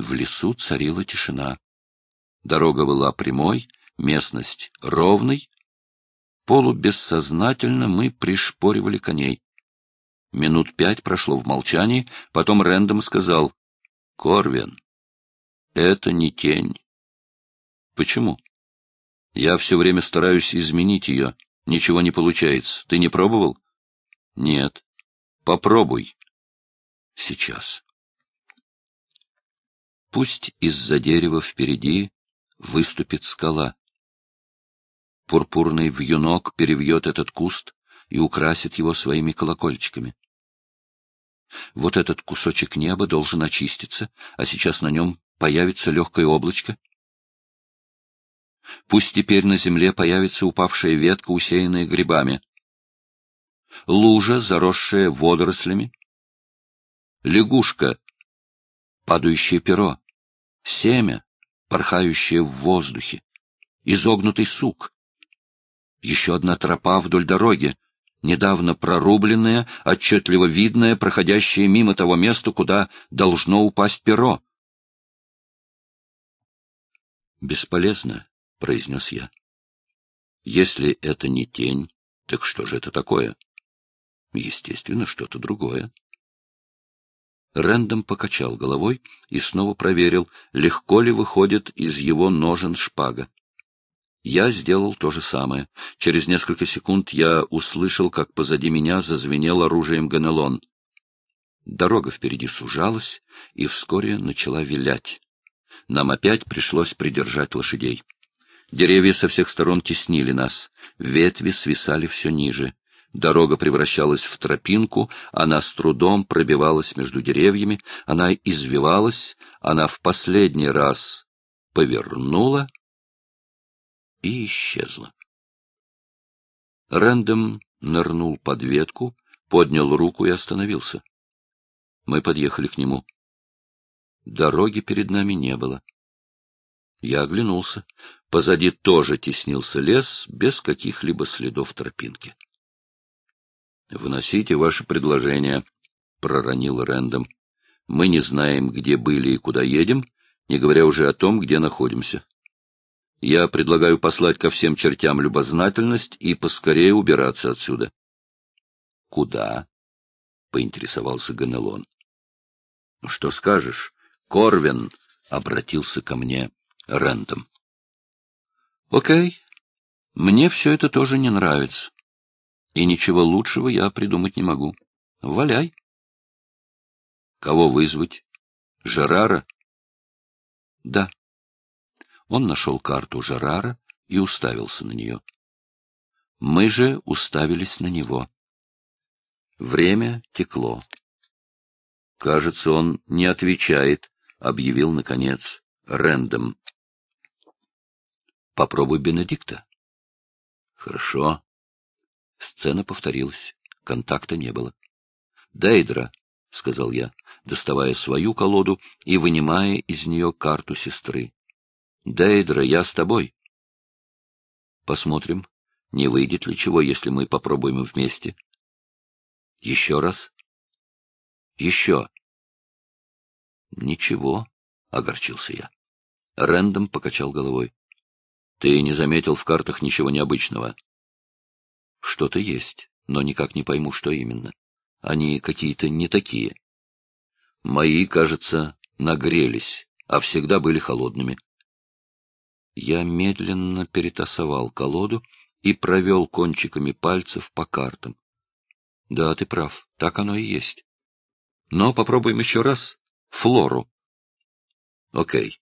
В лесу царила тишина. Дорога была прямой, местность ровной. Полубессознательно мы пришпоривали коней. Минут пять прошло в молчании, потом Рэндом сказал, — Корвин, это не тень. — Почему? — Я все время стараюсь изменить ее. Ничего не получается. Ты не пробовал? — Нет. — Попробуй. — Сейчас. Пусть из-за дерева впереди выступит скала. Пурпурный вьюнок перевьет этот куст и украсит его своими колокольчиками. Вот этот кусочек неба должен очиститься, а сейчас на нем появится легкое облачко. Пусть теперь на земле появится упавшая ветка, усеянная грибами. Лужа, заросшая водорослями. Лягушка, падающее перо. Семя, порхающее в воздухе. Изогнутый сук. Еще одна тропа вдоль дороги, недавно прорубленная, отчетливо видная, проходящая мимо того места, куда должно упасть перо. «Бесполезно», — произнес я. «Если это не тень, так что же это такое?» «Естественно, что-то другое». Рэндом покачал головой и снова проверил, легко ли выходит из его ножен шпага. Я сделал то же самое. Через несколько секунд я услышал, как позади меня зазвенел оружием Ганелон. Дорога впереди сужалась и вскоре начала вилять. Нам опять пришлось придержать лошадей. Деревья со всех сторон теснили нас, ветви свисали все ниже. Дорога превращалась в тропинку, она с трудом пробивалась между деревьями, она извивалась, она в последний раз повернула и исчезла. Рэндом нырнул под ветку, поднял руку и остановился. Мы подъехали к нему. Дороги перед нами не было. Я оглянулся. Позади тоже теснился лес, без каких-либо следов тропинки. — Вносите ваше предложение, — проронил Рэндом. — Мы не знаем, где были и куда едем, не говоря уже о том, где находимся. Я предлагаю послать ко всем чертям любознательность и поскорее убираться отсюда. — Куда? — поинтересовался Ганелон. — Что скажешь? Корвин обратился ко мне Рэндом. — Окей. Мне все это тоже не нравится. И ничего лучшего я придумать не могу. Валяй. — Кого вызвать? Жерара? — Да. Он нашел карту Жерара и уставился на нее. Мы же уставились на него. Время текло. Кажется, он не отвечает, — объявил, наконец, Рэндом. Попробуй Бенедикта. Хорошо. Сцена повторилась. Контакта не было. Дейдра, — сказал я, доставая свою колоду и вынимая из нее карту сестры. Дейдра, я с тобой. Посмотрим, не выйдет ли чего, если мы попробуем вместе. Еще раз. Еще. Ничего, — огорчился я. Рэндом покачал головой. Ты не заметил в картах ничего необычного? Что-то есть, но никак не пойму, что именно. Они какие-то не такие. Мои, кажется, нагрелись, а всегда были холодными. Я медленно перетасовал колоду и провел кончиками пальцев по картам. Да, ты прав, так оно и есть. Но попробуем еще раз. Флору. Окей.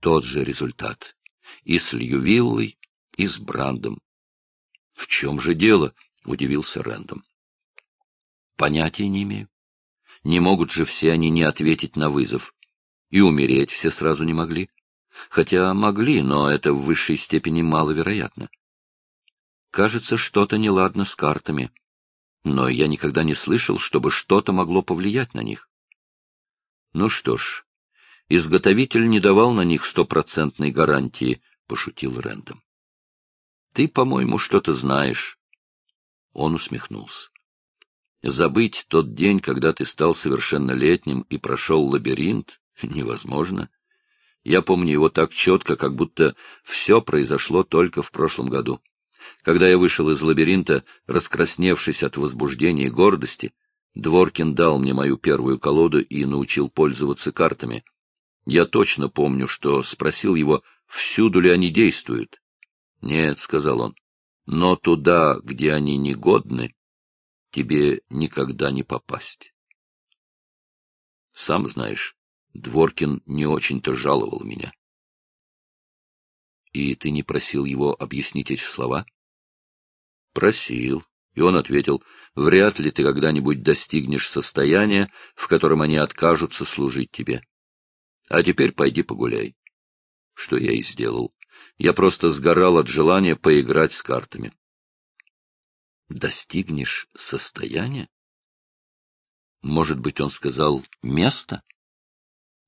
Тот же результат. И с Льювиллой, и с Брандом. В чем же дело? — удивился Рэндом. Понятия не имею. Не могут же все они не ответить на вызов. И умереть все сразу не могли. Хотя могли, но это в высшей степени маловероятно. Кажется, что-то неладно с картами. Но я никогда не слышал, чтобы что-то могло повлиять на них. Ну что ж, изготовитель не давал на них стопроцентной гарантии, — пошутил Рэндом. Ты, по-моему, что-то знаешь. Он усмехнулся. Забыть тот день, когда ты стал совершеннолетним и прошел лабиринт, невозможно. Я помню его так четко, как будто все произошло только в прошлом году. Когда я вышел из лабиринта, раскрасневшись от возбуждения и гордости, Дворкин дал мне мою первую колоду и научил пользоваться картами. Я точно помню, что спросил его, всюду ли они действуют. «Нет», — сказал он, — «но туда, где они негодны, тебе никогда не попасть». Сам знаешь, Дворкин не очень-то жаловал меня. И ты не просил его объяснить эти слова? Просил. И он ответил, вряд ли ты когда-нибудь достигнешь состояния, в котором они откажутся служить тебе. А теперь пойди погуляй. Что я и сделал. Я просто сгорал от желания поиграть с картами. Достигнешь состояния? Может быть, он сказал «место»?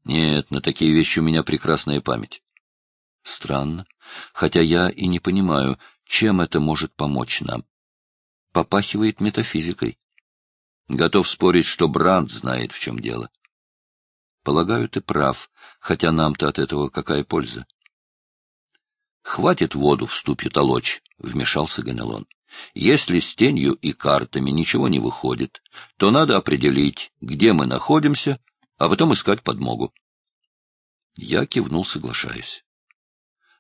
Нет, на такие вещи у меня прекрасная память. Странно, хотя я и не понимаю, чем это может помочь нам. Попахивает метафизикой. Готов спорить, что Бранд знает, в чем дело. Полагаю, ты прав, хотя нам-то от этого какая польза? Хватит воду в ступе толочь, — вмешался Ганелон. Если с тенью и картами ничего не выходит, то надо определить, где мы находимся, а потом искать подмогу. Я кивнул, соглашаясь.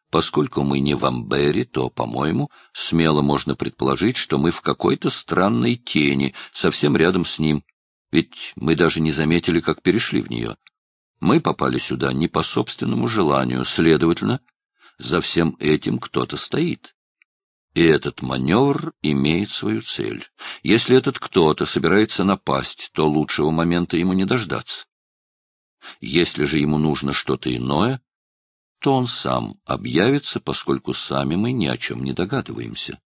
Поскольку мы не в Амбере, то, по-моему, смело можно предположить, что мы в какой-то странной тени, совсем рядом с ним, ведь мы даже не заметили, как перешли в нее. Мы попали сюда не по собственному желанию, следовательно, за всем этим кто-то стоит. И этот маневр имеет свою цель. Если этот кто-то собирается напасть, то лучшего момента ему не дождаться. Если же ему нужно что-то иное, то он сам объявится, поскольку сами мы ни о чем не догадываемся.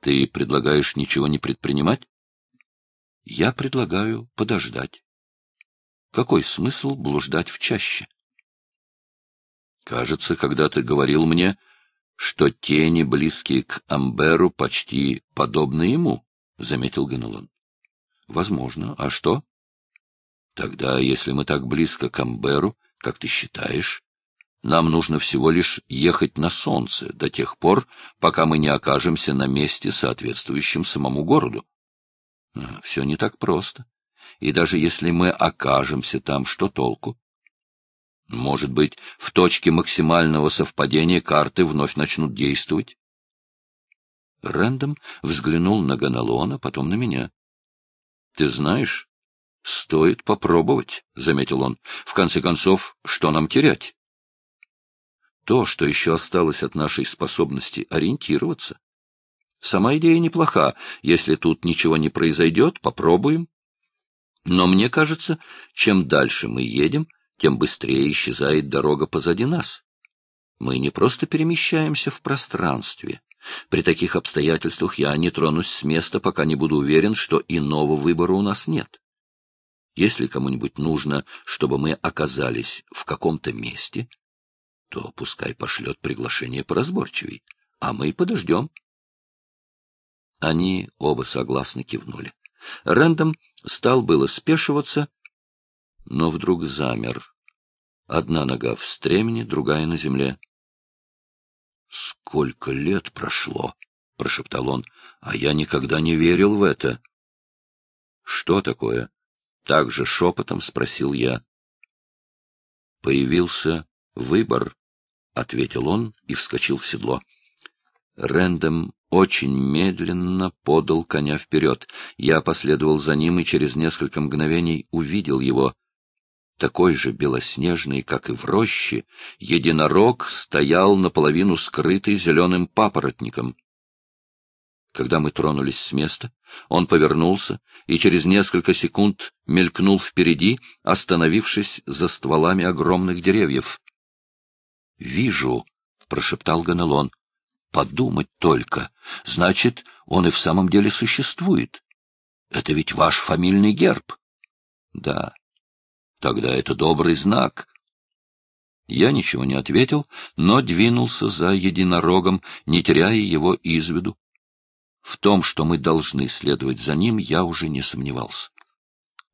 Ты предлагаешь ничего не предпринимать? Я предлагаю подождать. Какой смысл блуждать в чаще? Кажется, когда ты говорил мне, что тени, близкие к Амберу, почти подобны ему, — заметил Ганелон. — Возможно. А что? — Тогда, если мы так близко к Амберу, как ты считаешь, нам нужно всего лишь ехать на солнце до тех пор, пока мы не окажемся на месте, соответствующем самому городу. А, Все не так просто. И даже если мы окажемся там, что толку? Может быть, в точке максимального совпадения карты вновь начнут действовать? Рэндом взглянул на Ганалона, потом на меня. — Ты знаешь, стоит попробовать, — заметил он. — В конце концов, что нам терять? То, что еще осталось от нашей способности ориентироваться. Сама идея неплоха. Если тут ничего не произойдет, попробуем. Но мне кажется, чем дальше мы едем, — тем быстрее исчезает дорога позади нас. Мы не просто перемещаемся в пространстве. При таких обстоятельствах я не тронусь с места, пока не буду уверен, что иного выбора у нас нет. Если кому-нибудь нужно, чтобы мы оказались в каком-то месте, то пускай пошлет приглашение поразборчивей, а мы подождем. Они оба согласно кивнули. Рэндом стал было спешиваться, но вдруг замер, Одна нога в стремени, другая на земле. — Сколько лет прошло, — прошептал он, — а я никогда не верил в это. — Что такое? — так же шепотом спросил я. — Появился выбор, — ответил он и вскочил в седло. Рэндом очень медленно подал коня вперед. Я последовал за ним и через несколько мгновений увидел его такой же белоснежный, как и в роще, единорог стоял наполовину скрытый зеленым папоротником. Когда мы тронулись с места, он повернулся и через несколько секунд мелькнул впереди, остановившись за стволами огромных деревьев. — Вижу, — прошептал Ганелон. — Подумать только. Значит, он и в самом деле существует. Это ведь ваш фамильный герб. — Да, Тогда это добрый знак. Я ничего не ответил, но двинулся за единорогом, не теряя его из виду. В том, что мы должны следовать за ним, я уже не сомневался.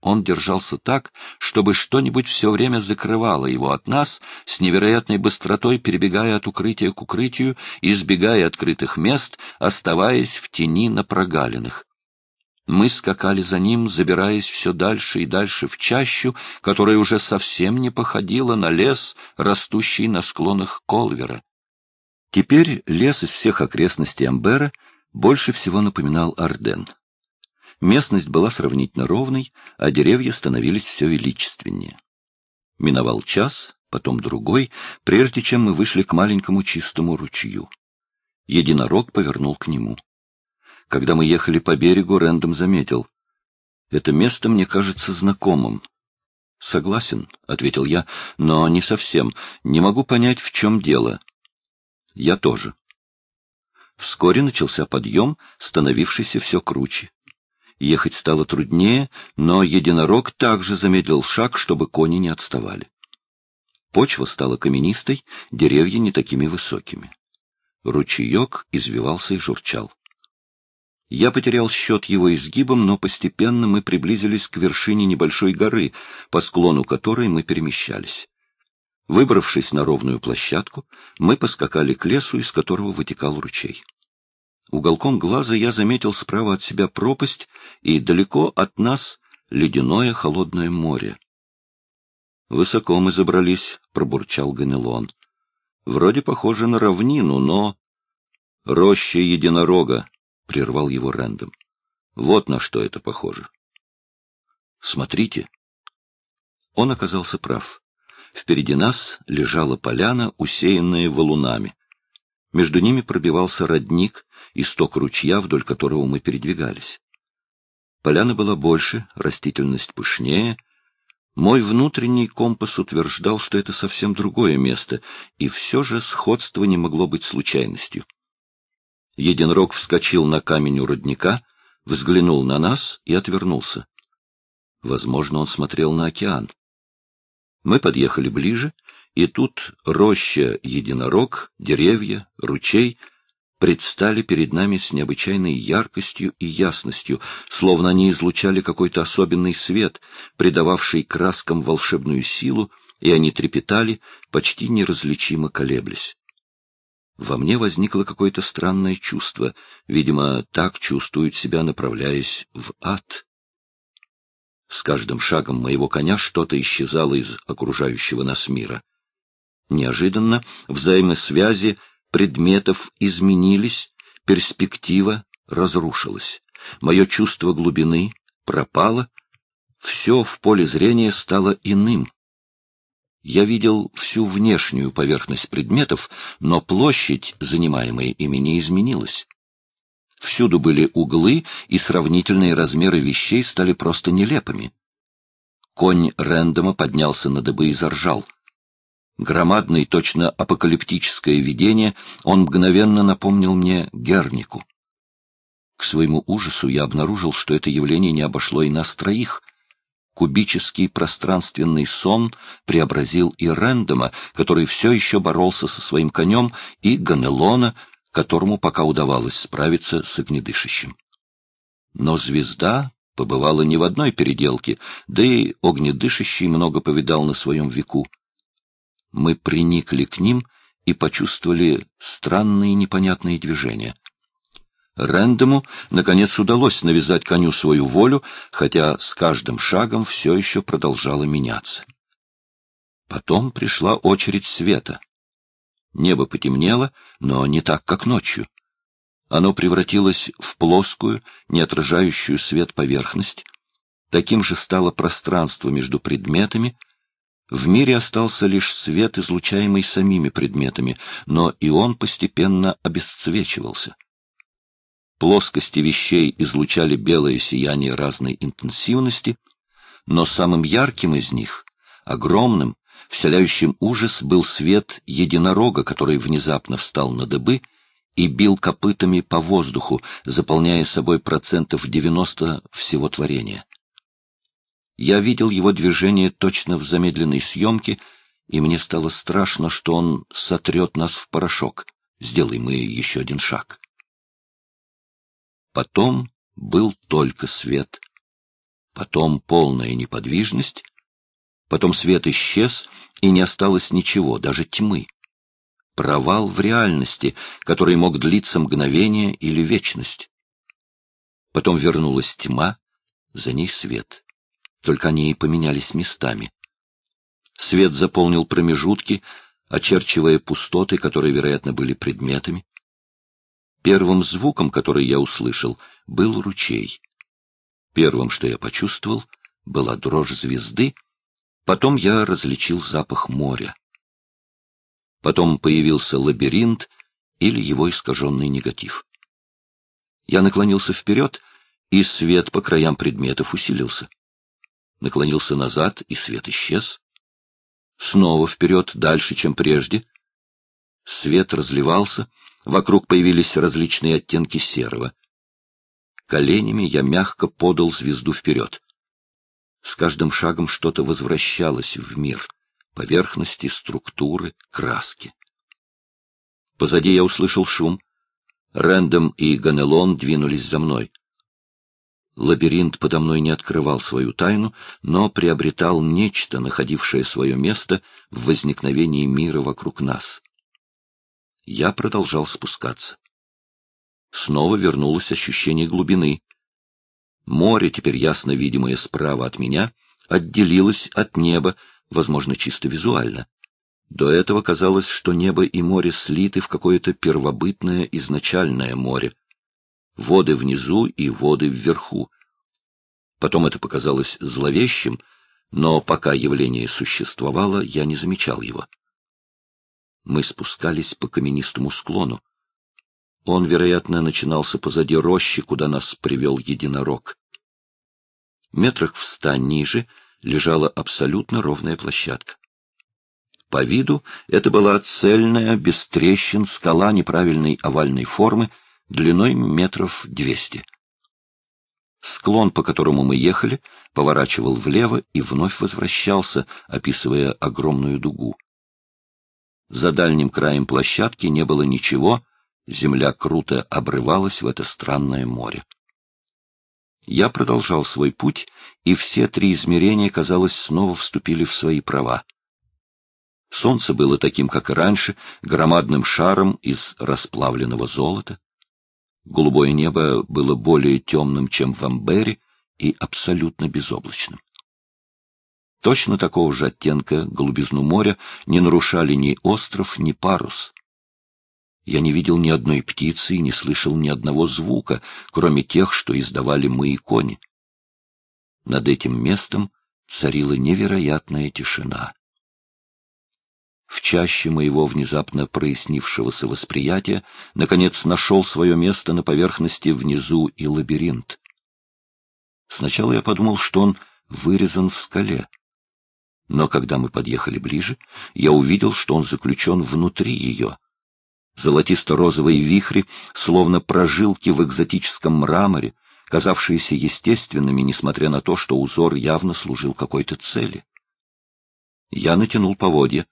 Он держался так, чтобы что-нибудь все время закрывало его от нас, с невероятной быстротой перебегая от укрытия к укрытию, избегая открытых мест, оставаясь в тени на прогалинах. Мы скакали за ним, забираясь все дальше и дальше в чащу, которая уже совсем не походила на лес, растущий на склонах Колвера. Теперь лес из всех окрестностей Амбера больше всего напоминал Арден. Местность была сравнительно ровной, а деревья становились все величественнее. Миновал час, потом другой, прежде чем мы вышли к маленькому чистому ручью. Единорог повернул к нему. Когда мы ехали по берегу, Рэндом заметил. «Это место мне кажется знакомым». «Согласен», — ответил я, — «но не совсем. Не могу понять, в чем дело». «Я тоже». Вскоре начался подъем, становившийся все круче. Ехать стало труднее, но единорог также замедлил шаг, чтобы кони не отставали. Почва стала каменистой, деревья не такими высокими. Ручеек извивался и журчал. Я потерял счет его изгибом, но постепенно мы приблизились к вершине небольшой горы, по склону которой мы перемещались. Выбравшись на ровную площадку, мы поскакали к лесу, из которого вытекал ручей. Уголком глаза я заметил справа от себя пропасть и далеко от нас ледяное холодное море. «Высоко мы забрались», — пробурчал Ганелон. «Вроде похоже на равнину, но...» «Роща единорога», — прервал его Рэндом. «Вот на что это похоже». «Смотрите». Он оказался прав. Впереди нас лежала поляна, усеянная валунами. Между ними пробивался родник, исток ручья, вдоль которого мы передвигались. Поляна была больше, растительность пышнее. Мой внутренний компас утверждал, что это совсем другое место, и все же сходство не могло быть случайностью. Единорог вскочил на камень у родника, взглянул на нас и отвернулся. Возможно, он смотрел на океан. Мы подъехали ближе, и тут роща единорог, деревья, ручей предстали перед нами с необычайной яркостью и ясностью, словно они излучали какой-то особенный свет, придававший краскам волшебную силу, и они трепетали, почти неразличимо колеблясь. Во мне возникло какое-то странное чувство, видимо, так чувствуют себя, направляясь в ад. С каждым шагом моего коня что-то исчезало из окружающего нас мира. Неожиданно взаимосвязи предметов изменились, перспектива разрушилась. Мое чувство глубины пропало, все в поле зрения стало иным. Я видел всю внешнюю поверхность предметов, но площадь, занимаемая ими, не изменилась. Всюду были углы, и сравнительные размеры вещей стали просто нелепыми. Конь Рэндома поднялся на дыбы и заржал. Громадное, точно апокалиптическое видение, он мгновенно напомнил мне Гернику. К своему ужасу я обнаружил, что это явление не обошло и нас троих. Кубический пространственный сон преобразил и Рэндома, который все еще боролся со своим конем, и Ганелона, которому пока удавалось справиться с огнедышащим. Но звезда побывала не в одной переделке, да и огнедышащий много повидал на своем веку. Мы приникли к ним и почувствовали странные непонятные движения. Рэндому, наконец, удалось навязать коню свою волю, хотя с каждым шагом все еще продолжало меняться. Потом пришла очередь света. Небо потемнело, но не так, как ночью. Оно превратилось в плоскую, не отражающую свет поверхность. Таким же стало пространство между предметами. В мире остался лишь свет, излучаемый самими предметами, но и он постепенно обесцвечивался. Плоскости вещей излучали белое сияние разной интенсивности, но самым ярким из них, огромным, Вселяющим ужас был свет единорога, который внезапно встал на дыбы и бил копытами по воздуху, заполняя собой процентов 90 всего творения. Я видел его движение точно в замедленной съемке, и мне стало страшно, что он сотрет нас в порошок. Сделай мы еще один шаг. Потом был только свет. Потом полная неподвижность. Потом свет исчез, и не осталось ничего, даже тьмы. Провал в реальности, который мог длиться мгновение или вечность. Потом вернулась тьма, за ней свет. Только они и поменялись местами. Свет заполнил промежутки, очерчивая пустоты, которые, вероятно, были предметами. Первым звуком, который я услышал, был ручей. Первым, что я почувствовал, была дрожь звезды, потом я различил запах моря. Потом появился лабиринт или его искаженный негатив. Я наклонился вперед, и свет по краям предметов усилился. Наклонился назад, и свет исчез. Снова вперед, дальше, чем прежде. Свет разливался, вокруг появились различные оттенки серого. Коленями я мягко подал звезду вперед. С каждым шагом что-то возвращалось в мир — поверхности, структуры, краски. Позади я услышал шум. Рэндом и Ганелон двинулись за мной. Лабиринт подо мной не открывал свою тайну, но приобретал нечто, находившее свое место в возникновении мира вокруг нас. Я продолжал спускаться. Снова вернулось ощущение глубины. Море, теперь ясно видимое справа от меня, отделилось от неба, возможно, чисто визуально. До этого казалось, что небо и море слиты в какое-то первобытное изначальное море, воды внизу и воды вверху. Потом это показалось зловещим, но пока явление существовало, я не замечал его. Мы спускались по каменистому склону. Он, вероятно, начинался позади рощи, куда нас привел единорог. Метрах в ста ниже лежала абсолютно ровная площадка. По виду это была цельная, без трещин, скала неправильной овальной формы, длиной метров двести. Склон, по которому мы ехали, поворачивал влево и вновь возвращался, описывая огромную дугу. За дальним краем площадки не было ничего, земля круто обрывалась в это странное море. Я продолжал свой путь, и все три измерения, казалось, снова вступили в свои права. Солнце было таким, как и раньше, громадным шаром из расплавленного золота. Голубое небо было более темным, чем в Амбере, и абсолютно безоблачным. Точно такого же оттенка голубизну моря не нарушали ни остров, ни парус. Я не видел ни одной птицы и не слышал ни одного звука, кроме тех, что издавали мы и кони. Над этим местом царила невероятная тишина. В чаще моего внезапно прояснившегося восприятия, наконец, нашел свое место на поверхности внизу и лабиринт. Сначала я подумал, что он вырезан в скале. Но когда мы подъехали ближе, я увидел, что он заключен внутри ее. Золотисто-розовые вихри, словно прожилки в экзотическом мраморе, казавшиеся естественными, несмотря на то, что узор явно служил какой-то цели. Я натянул поводья.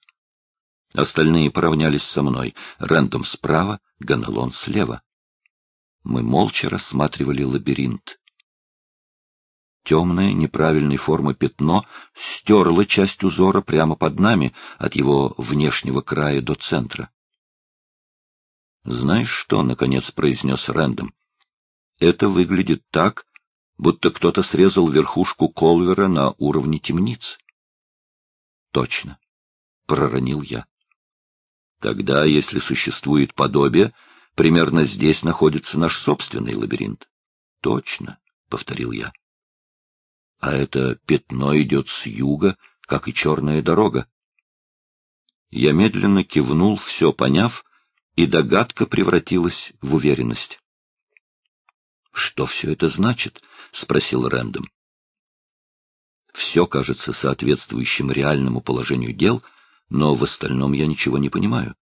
Остальные поравнялись со мной. Рэндом справа, Ганелон слева. Мы молча рассматривали лабиринт. Темное, неправильной формы пятно стерло часть узора прямо под нами, от его внешнего края до центра. «Знаешь что?» — наконец произнес Рэндом. «Это выглядит так, будто кто-то срезал верхушку колвера на уровне темниц». «Точно», — проронил я. Тогда, если существует подобие, примерно здесь находится наш собственный лабиринт. — Точно, — повторил я. — А это пятно идет с юга, как и черная дорога. Я медленно кивнул, все поняв, и догадка превратилась в уверенность. — Что все это значит? — спросил Рэндом. Все кажется соответствующим реальному положению дел — но в остальном я ничего не понимаю.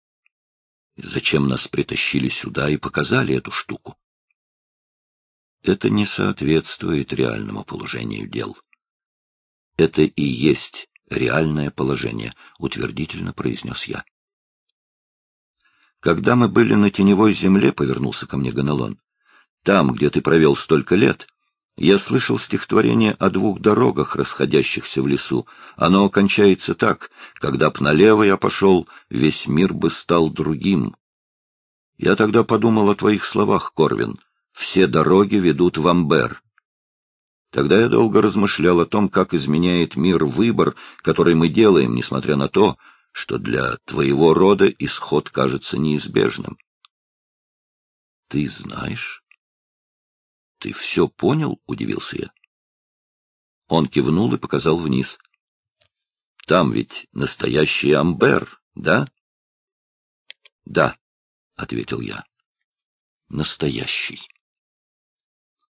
Зачем нас притащили сюда и показали эту штуку? Это не соответствует реальному положению дел. Это и есть реальное положение, утвердительно произнес я. Когда мы были на теневой земле, повернулся ко мне Ганелон, Там, где ты провел столько лет, я слышал стихотворение о двух дорогах, расходящихся в лесу. Оно кончается так. Когда б налево я пошел, весь мир бы стал другим. Я тогда подумал о твоих словах, Корвин. Все дороги ведут в Амбер. Тогда я долго размышлял о том, как изменяет мир выбор, который мы делаем, несмотря на то, что для твоего рода исход кажется неизбежным. Ты знаешь? Ты все понял? — удивился я. Он кивнул и показал вниз. Там ведь настоящий амбер, да? — Да, — ответил я. — Настоящий.